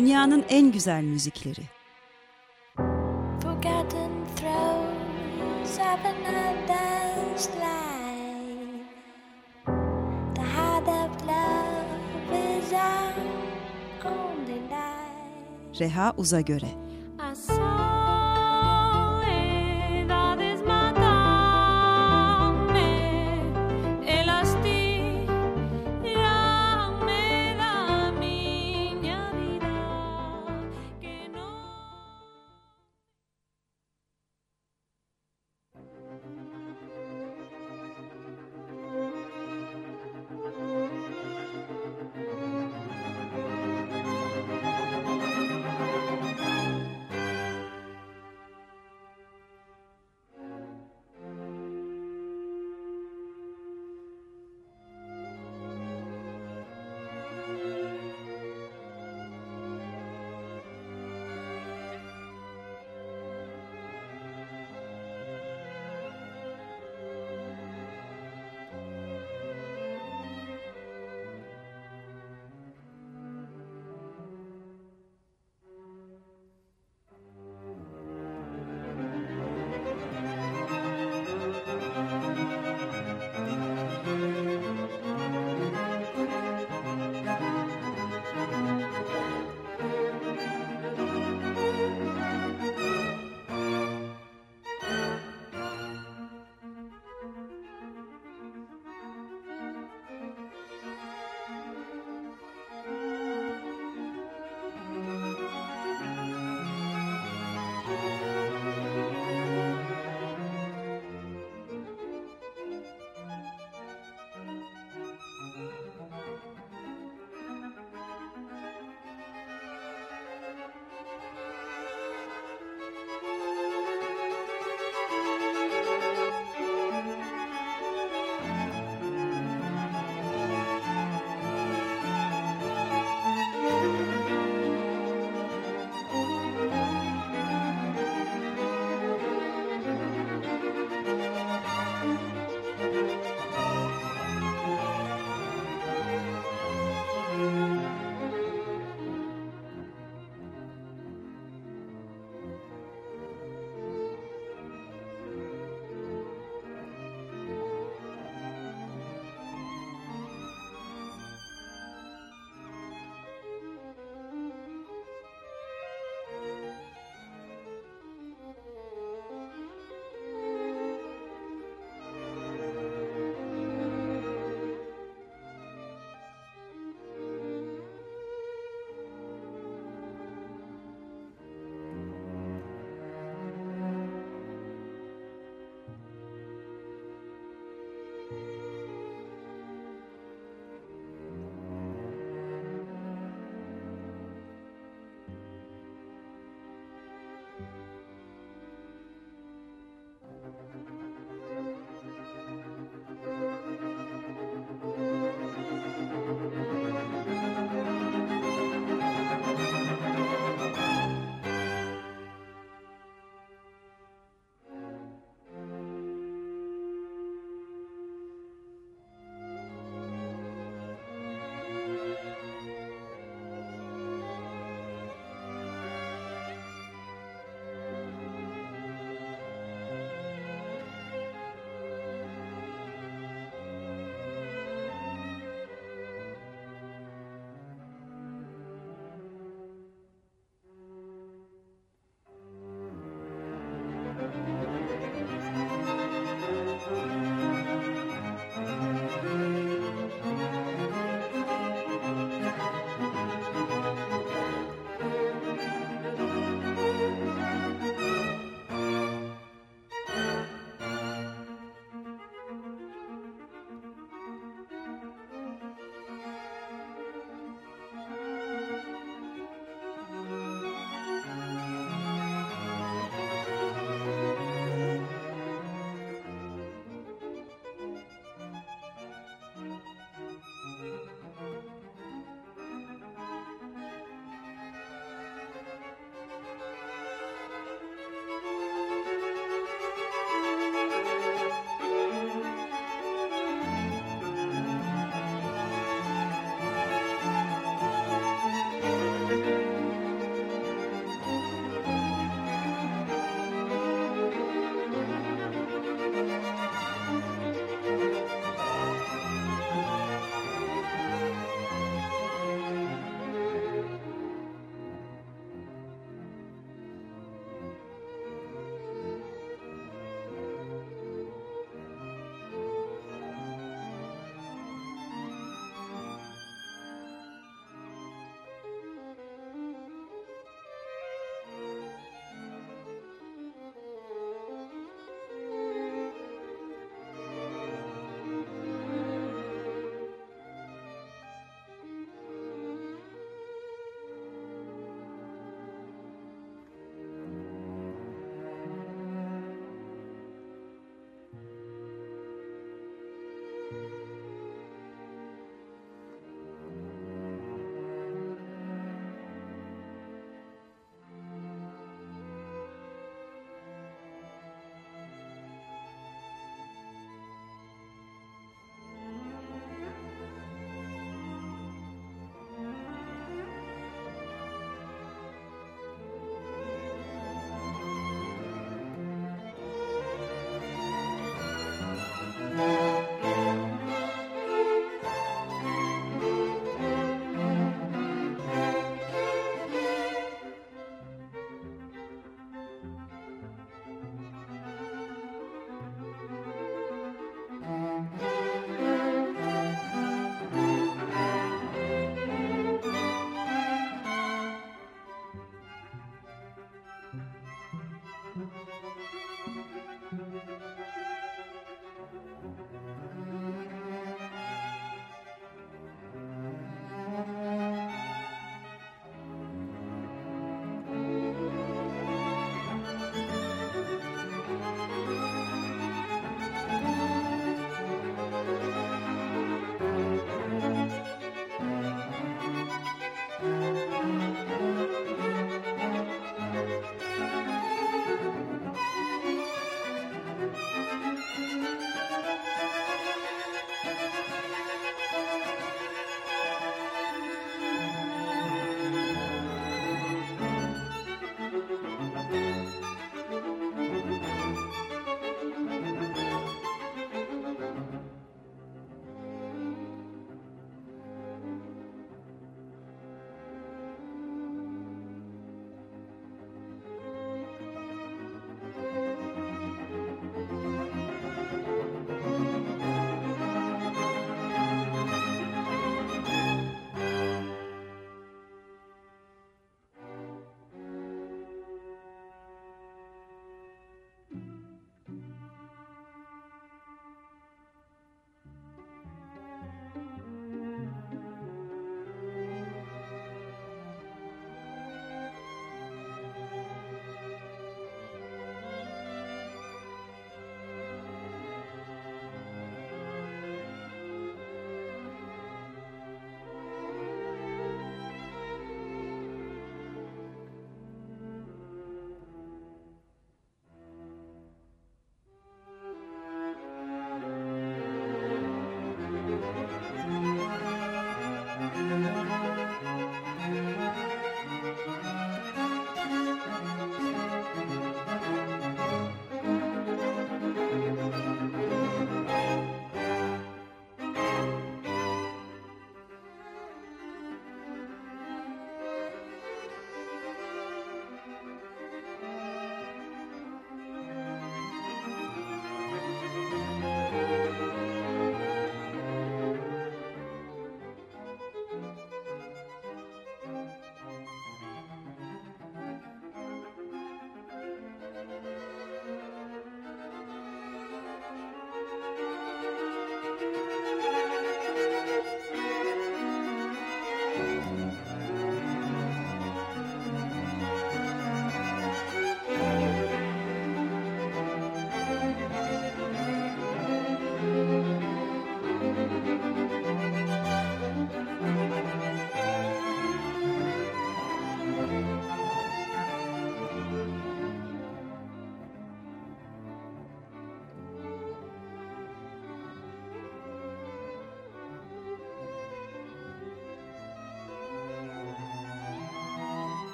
Dünyanın en güzel müzikleri. Forgotten throes of another's life. The heart of love is our only life. Reha Uzagöre.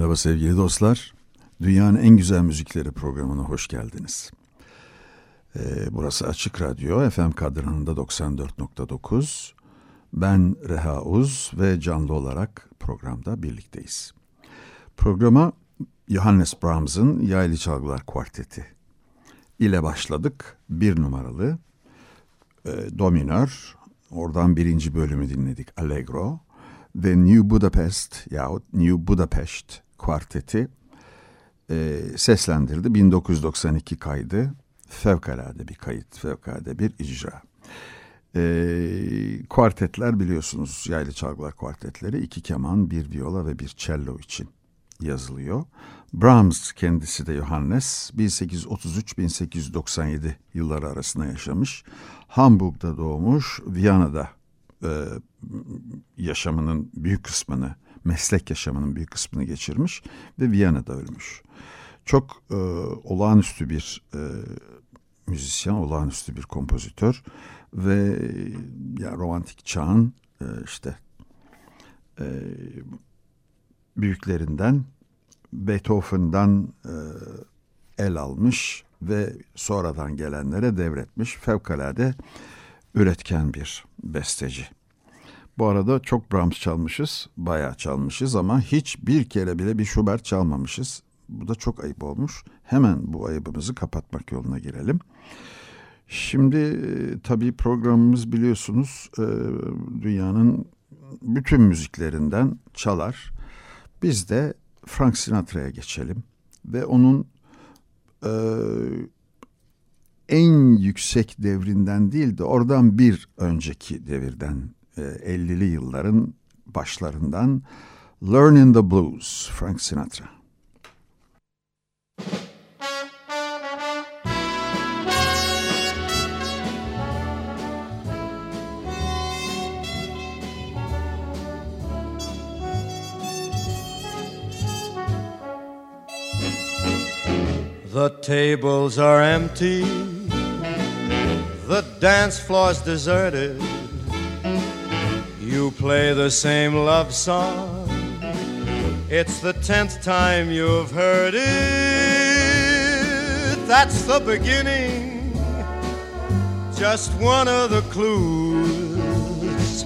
Merhaba sevgili dostlar. Dünyanın en güzel müzikleri programına hoş geldiniz. Ee, burası Açık Radyo, FM kadranında 94.9. Ben Reha Uz ve canlı olarak programda birlikteyiz. Programa Johannes Brahms'ın Yaylı Çalgılar Kuarteti ile başladık. Bir numaralı e, Dominör, oradan birinci bölümü dinledik Allegro ve New Budapest yahut New Budapest kuarteti e, seslendirdi. 1992 kaydı. Fevkalade bir kayıt, fevkalade bir icra. E, kuartetler biliyorsunuz yaylı çalgılar kuartetleri iki keman, bir viola ve bir cello için yazılıyor. Brahms kendisi de Johannes 1833-1897 yılları arasında yaşamış. Hamburg'da doğmuş, Viyana'da e, yaşamının büyük kısmını, meslek yaşamının büyük kısmını geçirmiş ve Viyana'da ölmüş. Çok e, olağanüstü bir e, müzisyen, olağanüstü bir kompozitör ve ya romantik çağın e, işte e, büyüklerinden Beethoven'dan e, el almış ve sonradan gelenlere devretmiş fevkalade üretken bir besteci. Bu arada çok Brahms çalmışız, bayağı çalmışız ama hiç bir kere bile bir Schubert çalmamışız. Bu da çok ayıp olmuş. Hemen bu ayıbımızı kapatmak yoluna girelim. Şimdi e, tabii programımız biliyorsunuz e, dünyanın bütün müziklerinden çalar. Biz de Frank Sinatra'ya geçelim ve onun e, en yüksek devrinden değil de oradan bir önceki devirden e, 50'li yılların başlarından Learning the Blues Frank Sinatra. The tables are empty, dance floor's deserted. You play the same love song, it's the tenth time you've heard it. That's the beginning, just one of the clues.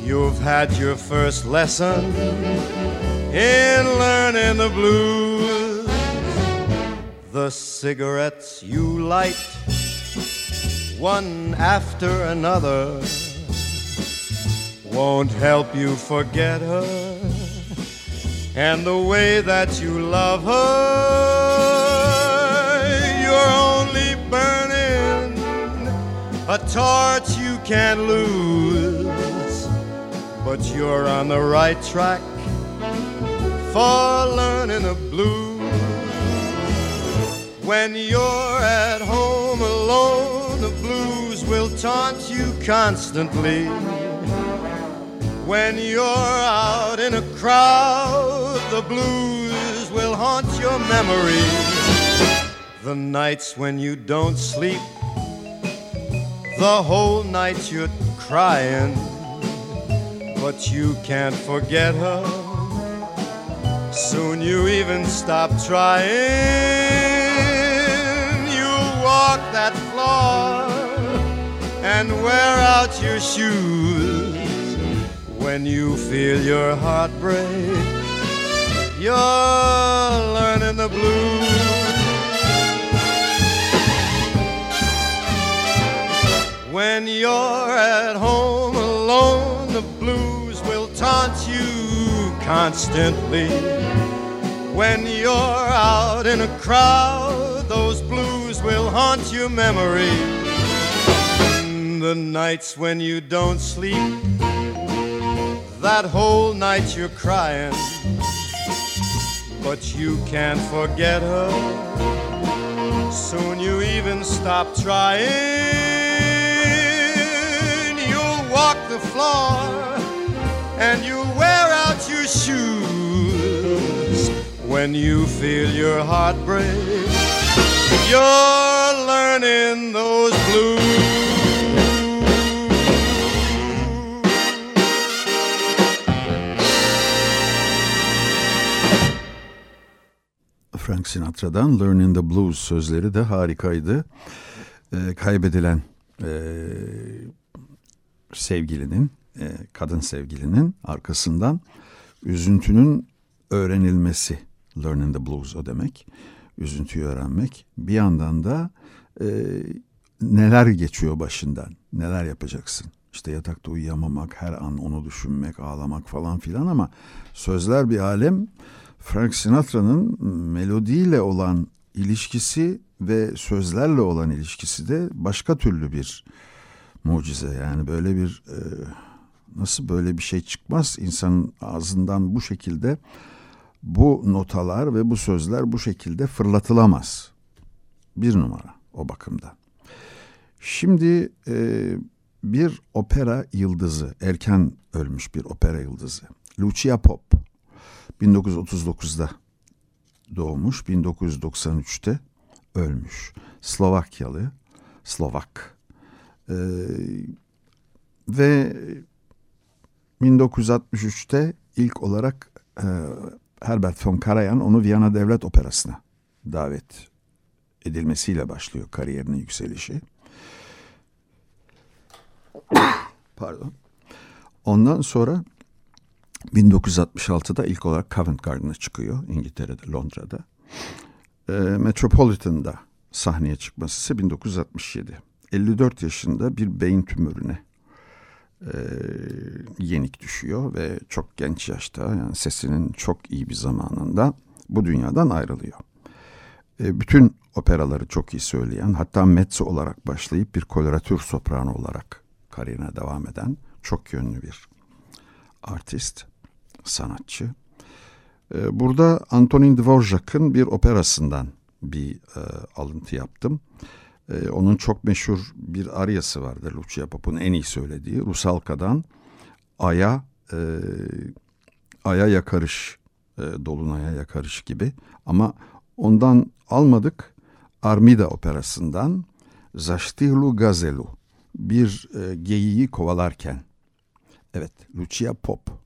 You've had your first lesson in learning the blues. The cigarettes you light, one after another, won't help you forget her and the way that you love her. You're only burning a torch you can't lose, but you're on the right track for learning the blues. When you're at home alone, will taunt you constantly. When you're out in a crowd, the blues will haunt your memory. The nights when you don't sleep, the whole night you're crying, but you can't forget her. Soon you even stop trying you walk that floor and wear out your shoes when you feel your heart break. You're learning the blues. When you're at home alone, the blues will taunt you constantly. When you're out in a crowd, those blues will haunt your memory. The nights when you don't sleep, that whole night you're crying, but you can't forget her. Soon you even stop trying. You'll walk the floor and you'll wear out your shoes when you feel your heart break. You're learning those blues. Frank Sinatra'dan Learning the Blues sözleri de harikaydı. Ee, kaybedilen e, sevgilinin, e, kadın sevgilinin arkasından üzüntünün öğrenilmesi. Learning the Blues o demek. Üzüntüyü öğrenmek. Bir yandan da e, neler geçiyor başından, neler yapacaksın. İşte yatakta uyuyamamak, her an onu düşünmek, ağlamak falan filan ama sözler bir alem. Frank Sinatra'nın melodiyle olan ilişkisi ve sözlerle olan ilişkisi de başka türlü bir mucize. Yani böyle bir e, nasıl böyle bir şey çıkmaz insanın ağzından bu şekilde bu notalar ve bu sözler bu şekilde fırlatılamaz. Bir numara o bakımdan. Şimdi e, bir opera yıldızı, erken ölmüş bir opera yıldızı. Lucia Pop 1939'da doğmuş, 1993'te ölmüş. Slovakyalı, Slovak. Ee, ve 1963'te ilk olarak e, Herbert von Karajan onu Viyana Devlet Operası'na davet edilmesiyle başlıyor kariyerinin yükselişi. Pardon. Ondan sonra 1966'da ilk olarak Covent Garden'a çıkıyor İngiltere'de, Londra'da. E, Metropolitan'da sahneye çıkması ise 1967. 54 yaşında bir beyin tümörüne e, yenik düşüyor ve çok genç yaşta yani sesinin çok iyi bir zamanında bu dünyadan ayrılıyor. E, bütün operaları çok iyi söyleyen hatta mezzo olarak başlayıp bir koloratür soprano olarak kariyerine devam eden çok yönlü bir artist, sanatçı. Ee, burada Antonin Dvorak'ın bir operasından bir e, alıntı yaptım. E, onun çok meşhur bir aryası vardır Lucia Pop'un en iyi söylediği. Rusalka'dan Ay'a e, Ay'a yakarış, e, Dolunay'a yakarış gibi. Ama ondan almadık. Armida operasından Zaştihlu Gazelu bir e, geyiği kovalarken. Evet, Lucia Pop.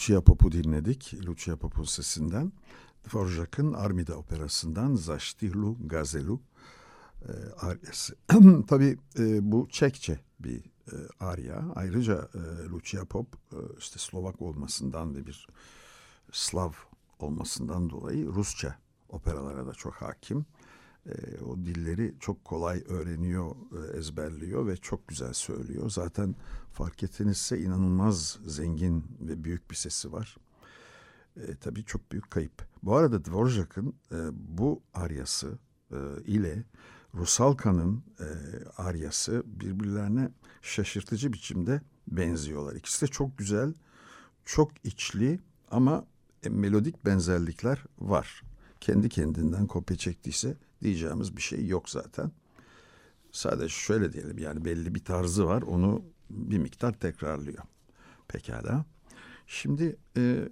Lucia Pop'u dinledik. Lucia Pop'un sesinden. Dvorak'ın Armida operasından Zaştihlu Gazelu e, aryası. Tabii e, bu Çekçe bir e, arya. Ayrıca e, Lucia Pop e, işte Slovak olmasından ve bir Slav olmasından dolayı Rusça operalara da çok hakim. E, o dilleri çok kolay öğreniyor, e, ezberliyor ve çok güzel söylüyor. Zaten fark ettinizse inanılmaz zengin ve büyük bir sesi var. E, tabii çok büyük kayıp. Bu arada Dvorak'ın e, bu aryası e, ile Rusalka'nın e, aryası birbirlerine şaşırtıcı biçimde benziyorlar. İkisi de çok güzel, çok içli ama e, melodik benzerlikler var. Kendi kendinden kopya çektiyse diyeceğimiz bir şey yok zaten. Sadece şöyle diyelim yani belli bir tarzı var onu bir miktar tekrarlıyor. Pekala. Şimdi e,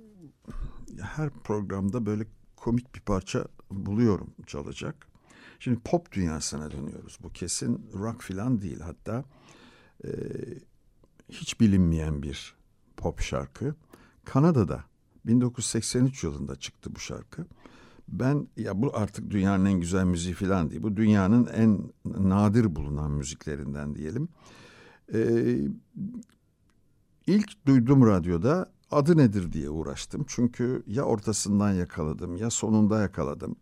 her programda böyle komik bir parça buluyorum çalacak. Şimdi pop dünyasına dönüyoruz. Bu kesin rock filan değil. Hatta e, hiç bilinmeyen bir pop şarkı. Kanada'da 1983 yılında çıktı bu şarkı. Ben ya bu artık dünyanın en güzel müziği falan değil. Bu dünyanın en nadir bulunan müziklerinden diyelim. Ee, ilk duydum radyoda adı nedir diye uğraştım. Çünkü ya ortasından yakaladım ya sonunda yakaladım.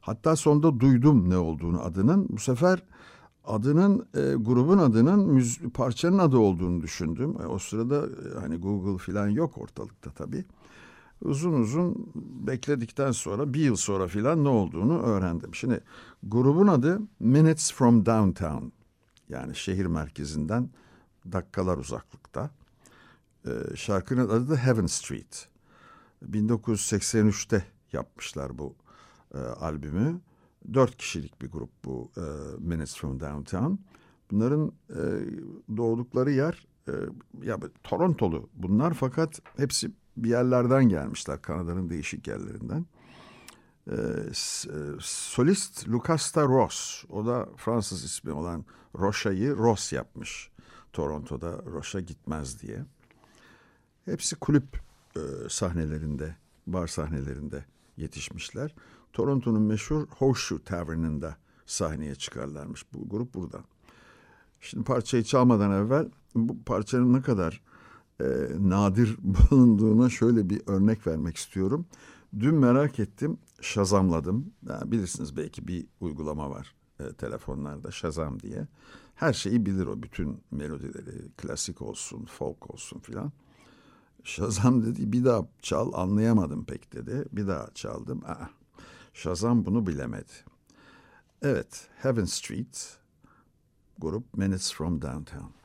Hatta sonunda duydum ne olduğunu adının. Bu sefer adının e, grubun adının müz parçanın adı olduğunu düşündüm. E, o sırada e, hani Google falan yok ortalıkta tabii. Uzun uzun bekledikten sonra bir yıl sonra filan ne olduğunu öğrendim. Şimdi grubun adı Minutes from Downtown. Yani şehir merkezinden dakikalar uzaklıkta. E, şarkının adı da Heaven Street. 1983'te yapmışlar bu e, albümü. Dört kişilik bir grup bu e, Minutes from Downtown. Bunların e, doğdukları yer e, ya Torontolu bunlar fakat hepsi bir yerlerden gelmişler Kanada'nın değişik yerlerinden. E, solist Lucasta Ross o da Fransız ismi olan Rocha'yı Ross yapmış. Toronto'da Rocha gitmez diye. Hepsi kulüp e, sahnelerinde, bar sahnelerinde yetişmişler. Toronto'nun meşhur Horseshoe Tavern'ında sahneye çıkarlarmış bu grup buradan. Şimdi parçayı çalmadan evvel bu parçanın ne kadar e, nadir bulunduğuna şöyle bir örnek vermek istiyorum. Dün merak ettim, şazamladım. Yani bilirsiniz belki bir uygulama var e, telefonlarda Shazam diye. Her şeyi bilir o bütün melodileri, klasik olsun, folk olsun filan. Shazam dedi bir daha çal anlayamadım pek dedi. Bir daha çaldım. Aa, Shazam bunu bilemedi. Evet, Heaven Street grup Minutes from Downtown.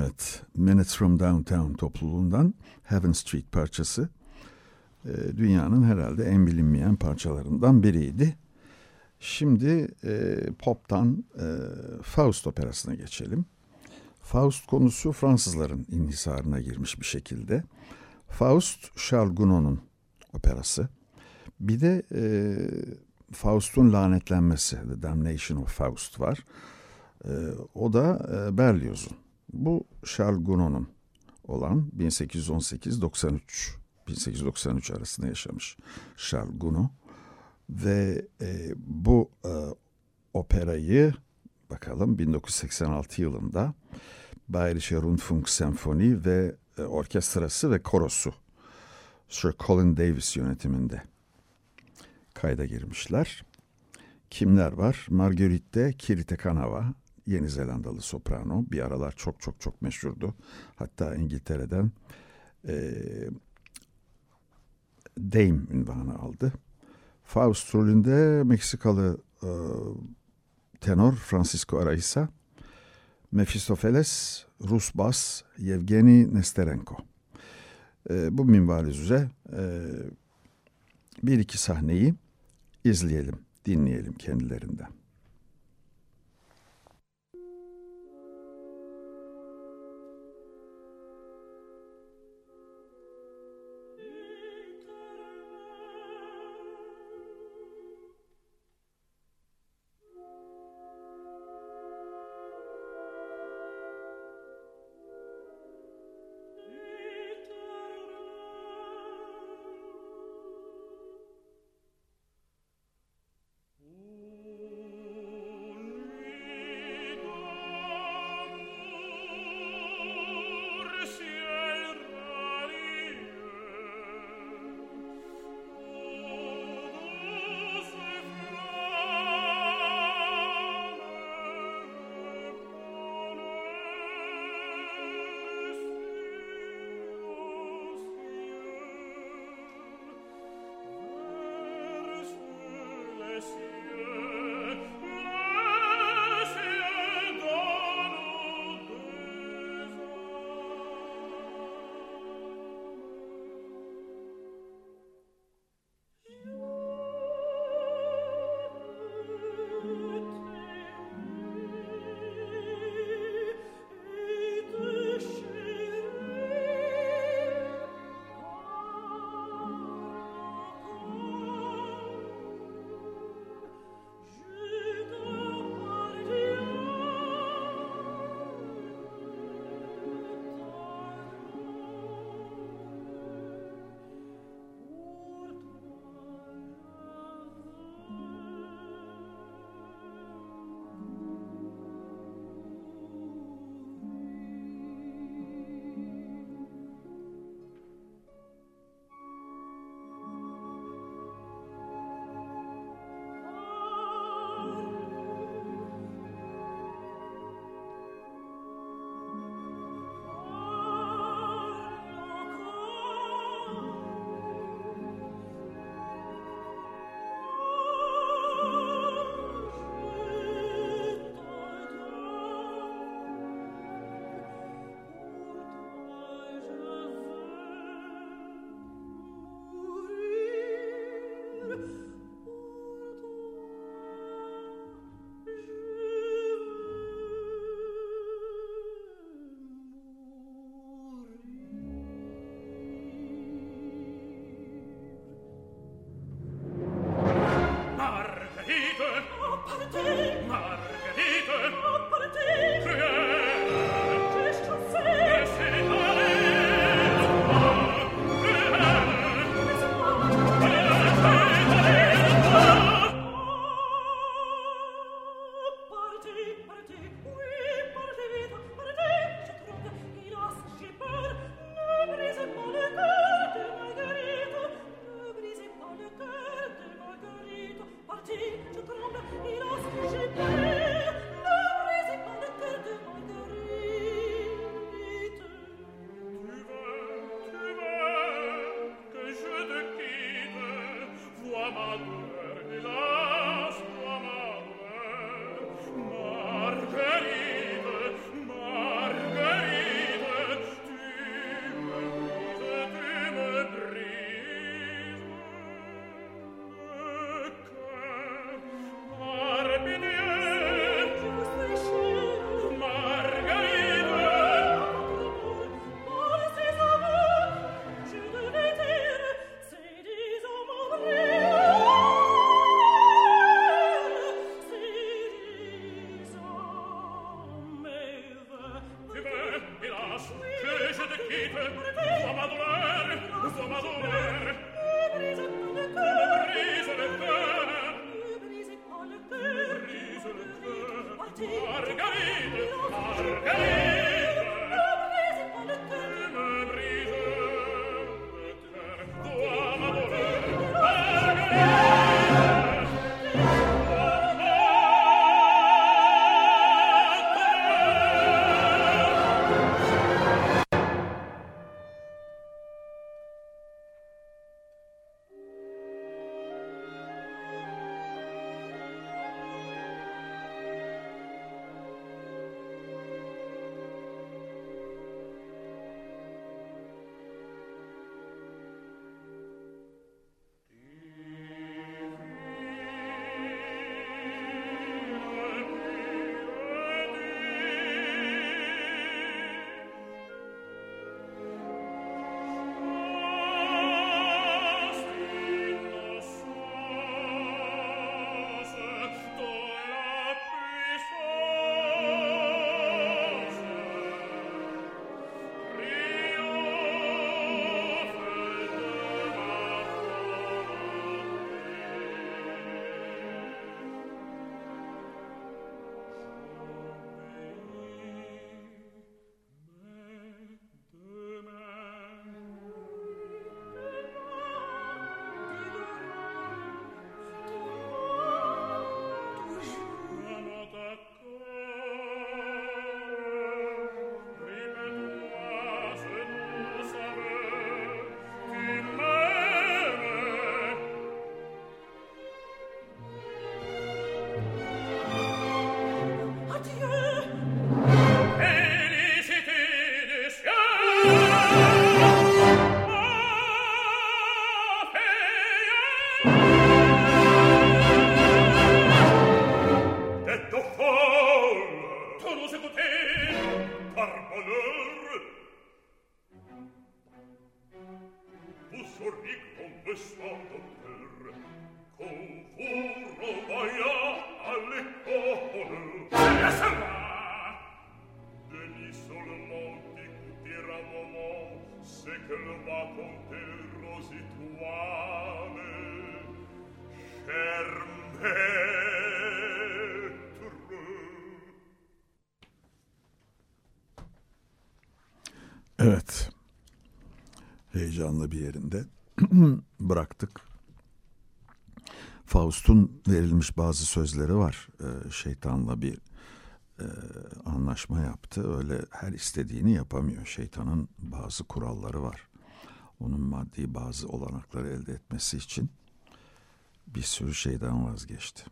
Evet, Minutes from Downtown topluluğundan Heaven Street parçası e, dünyanın herhalde en bilinmeyen parçalarından biriydi. Şimdi e, pop'tan e, Faust operasına geçelim. Faust konusu Fransızların inhisarına girmiş bir şekilde. Faust, Charles Gounod'un operası. Bir de e, Faust'un lanetlenmesi, The Damnation of Faust var. E, o da e, Berlioz'un. Bu Charles Gounod'un olan 1818-93 1893 arasında yaşamış Charles Gounod ve e, bu e, operayı bakalım 1986 yılında Bayerische Rundfunk Senfoni ve e, orkestrası ve korosu Sir Colin Davis yönetiminde kayda girmişler. Kimler var? Marguerite Kiritekanava, Yeni Zelandalı soprano. Bir aralar çok çok çok meşhurdu. Hatta İngiltere'den e, Dame ünvanı aldı. Faust rolünde Meksikalı e, tenor Francisco Araiza, Mephistopheles, Rus bas Yevgeni Nesterenko. E, bu minval üzere e, bir iki sahneyi izleyelim, dinleyelim kendilerinden. Evet. Heyecanlı bir yerinde bıraktık. Faust'un verilmiş bazı sözleri var. Ee, şeytanla bir e, anlaşma yaptı. Öyle her istediğini yapamıyor. Şeytanın bazı kuralları var. Onun maddi bazı olanakları elde etmesi için bir sürü şeyden vazgeçti.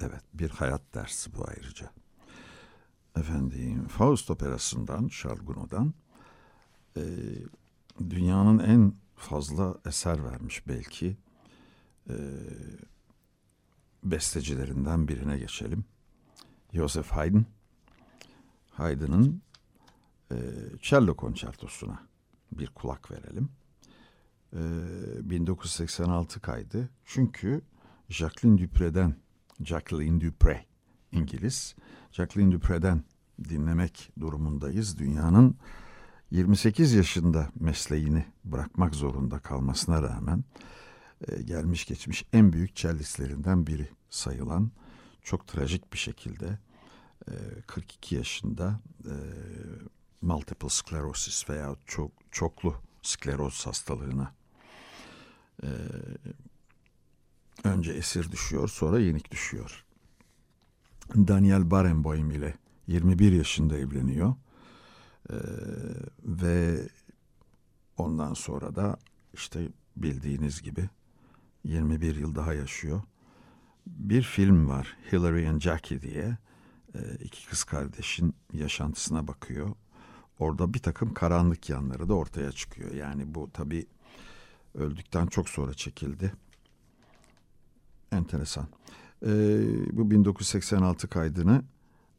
Evet, bir hayat dersi bu ayrıca. Efendim, Faust operasından, Charles Gounod'dan e, dünyanın en fazla eser vermiş belki e, bestecilerinden birine geçelim. Joseph Haydn. Haydn'ın e, cello konçertosuna bir kulak verelim. E, 1986 kaydı. Çünkü Jacqueline Dupre'den, Jacqueline Dupre İngiliz, Jacqueline Dupre'den dinlemek durumundayız. Dünyanın 28 yaşında mesleğini bırakmak zorunda kalmasına rağmen e, gelmiş geçmiş en büyük cellistlerinden biri sayılan çok trajik bir şekilde e, 42 yaşında e, multiple sklerosis veya çok çoklu skleroz hastalığına e, önce esir düşüyor sonra yenik düşüyor. Daniel Barenboim ile 21 yaşında evleniyor. Ee, ve ondan sonra da işte bildiğiniz gibi 21 yıl daha yaşıyor. Bir film var Hillary and Jackie diye Ee, iki kız kardeşin yaşantısına bakıyor. Orada bir takım karanlık yanları da ortaya çıkıyor. Yani bu tabii öldükten çok sonra çekildi. Enteresan. Ee, bu 1986 kaydını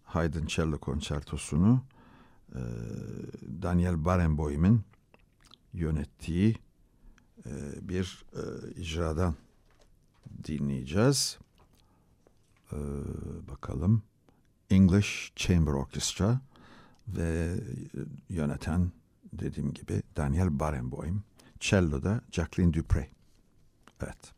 Haydn Cello Konçertosunu e, Daniel Barenboim'in yönettiği e, bir e, icradan dinleyeceğiz. E, bakalım. English Chamber Orchestra ve yöneten dediğim gibi Daniel Barenboim. Cello'da Jacqueline Dupre. Evet.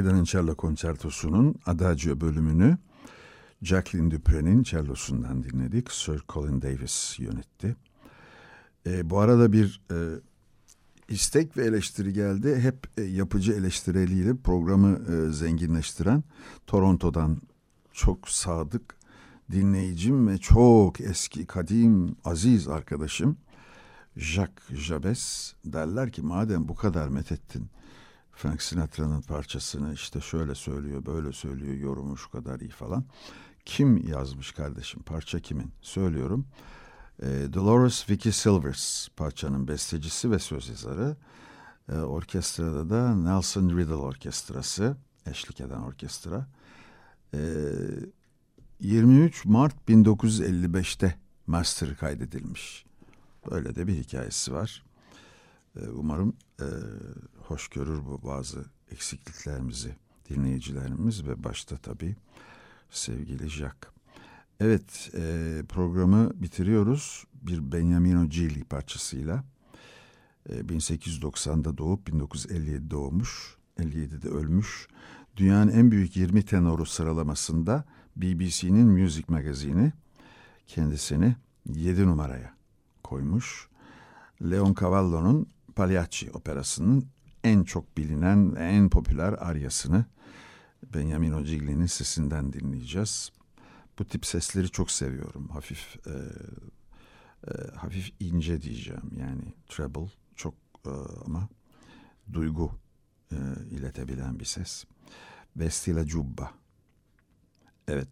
Haydn'ın cello konçertosunun Adagio bölümünü Jacqueline Dupre'nin cellosundan dinledik. Sir Colin Davis yönetti. E, bu arada bir e, istek ve eleştiri geldi. Hep e, yapıcı eleştireliyle programı e, zenginleştiren Toronto'dan çok sadık dinleyicim ve çok eski, kadim, aziz arkadaşım Jacques Jabez derler ki madem bu kadar methettin Frank Sinatra'nın parçasını işte şöyle söylüyor, böyle söylüyor, yorumu şu kadar iyi falan. Kim yazmış kardeşim? Parça kimin? Söylüyorum. E, Dolores Vicky Silvers parçanın bestecisi ve söz yazarı. E, orkestrada da Nelson Riddle Orkestrası eşlik eden orkestra. E, 23 Mart 1955'te master kaydedilmiş. Böyle de bir hikayesi var. E, umarım e, hoş görür bu bazı eksikliklerimizi dinleyicilerimiz ve başta tabii sevgili Jack. Evet e, programı bitiriyoruz bir Beniamino Gigli parçasıyla. E, 1890'da doğup 1957 doğmuş, 57'de ölmüş. Dünyanın en büyük 20 tenoru sıralamasında BBC'nin Music Magazine'i kendisini 7 numaraya koymuş. Leon Cavallo'nun Pagliacci operasının en çok bilinen, en popüler aryasını Beniamino Gigli'nin sesinden dinleyeceğiz. Bu tip sesleri çok seviyorum. Hafif e, e, hafif ince diyeceğim. Yani treble çok e, ama duygu e, iletebilen bir ses. Vestila Cubba. Evet.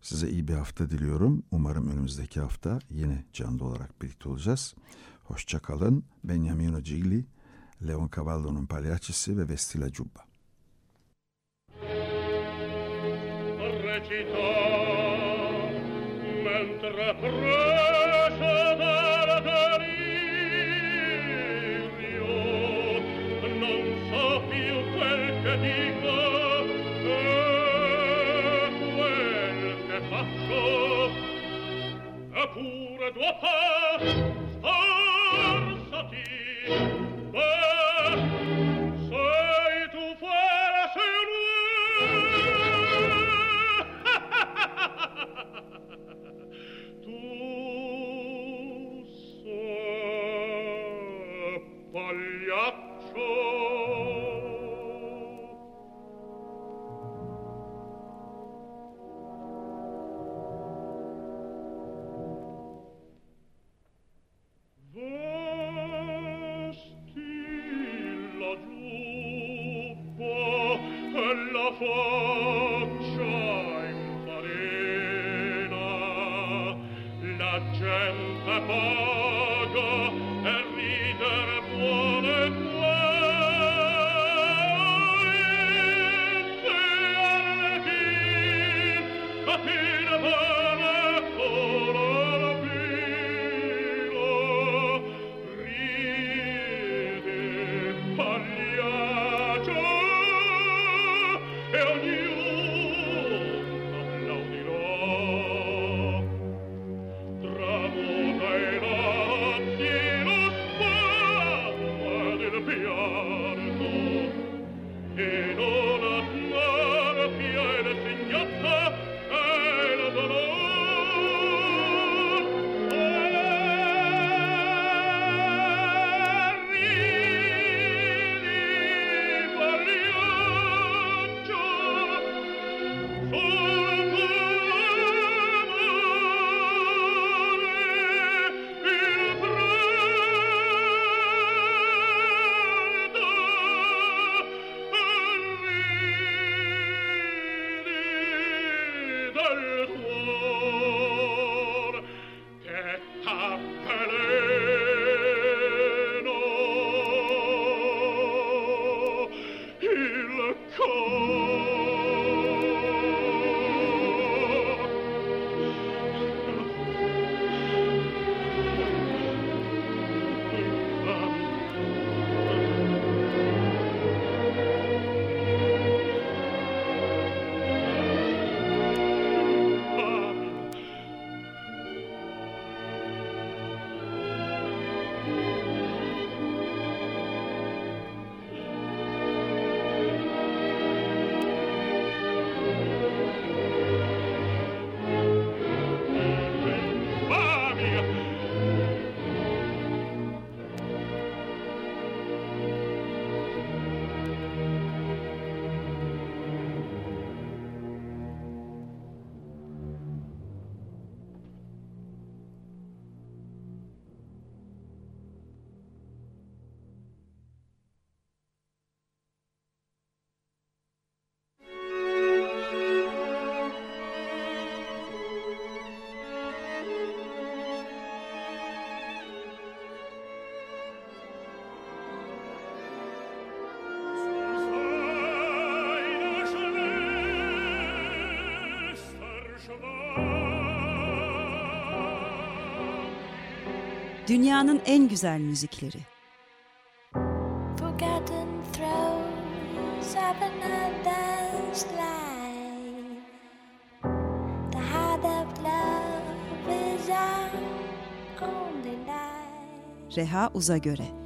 Size iyi bir hafta diliyorum. Umarım önümüzdeki hafta yine canlı olarak birlikte olacağız. Hoşça kalın. Beniamino Leon Cavallo'nun Pagliacci ve Vestila Cubba. recitò mentre preso dal delirio non so più quel che dico e quel che faccio eppure dopo sforzati the Dünyanın en güzel müzikleri. Forgotten throes of another's life. The heart of love is our only life. Reha Uzagöre. A